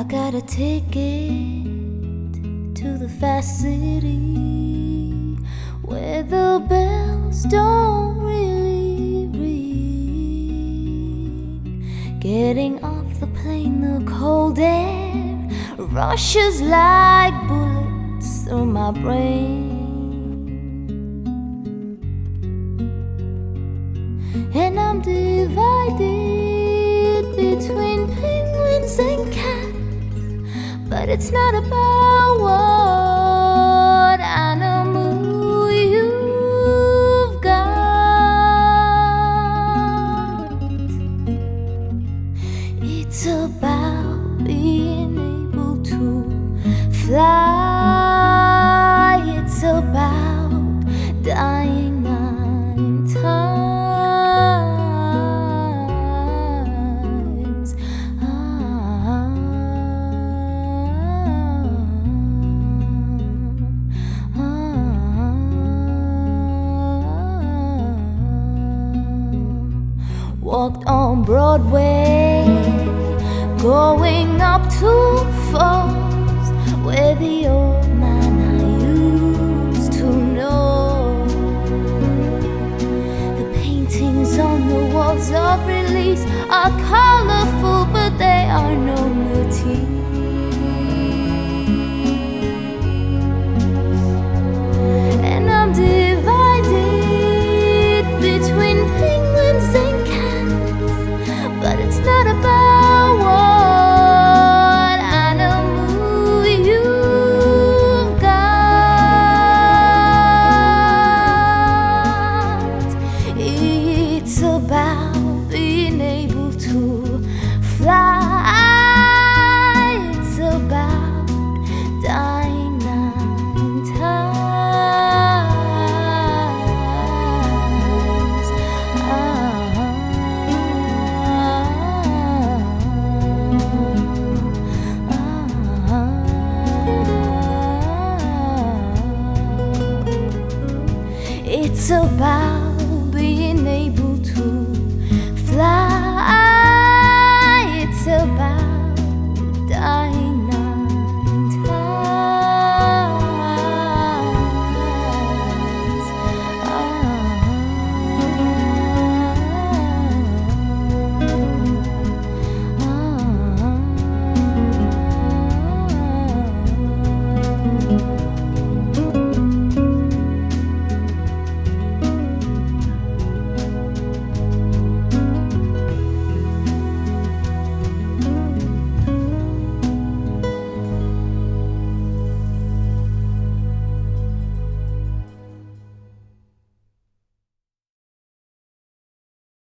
I got a ticket to the fast city where the bells don't really ring. Getting off the plane, the cold air rushes like bullets through my brain. It's not about what animal you've got. It's about being able to fly. It's about dying Walked on Broadway, going up to falls where the old man I used to know. The paintings on the walls of release are colorful, but they are no it's not about It's about being able